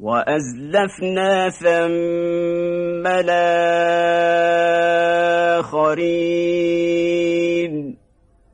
وأزلفنا ثم الآخرين.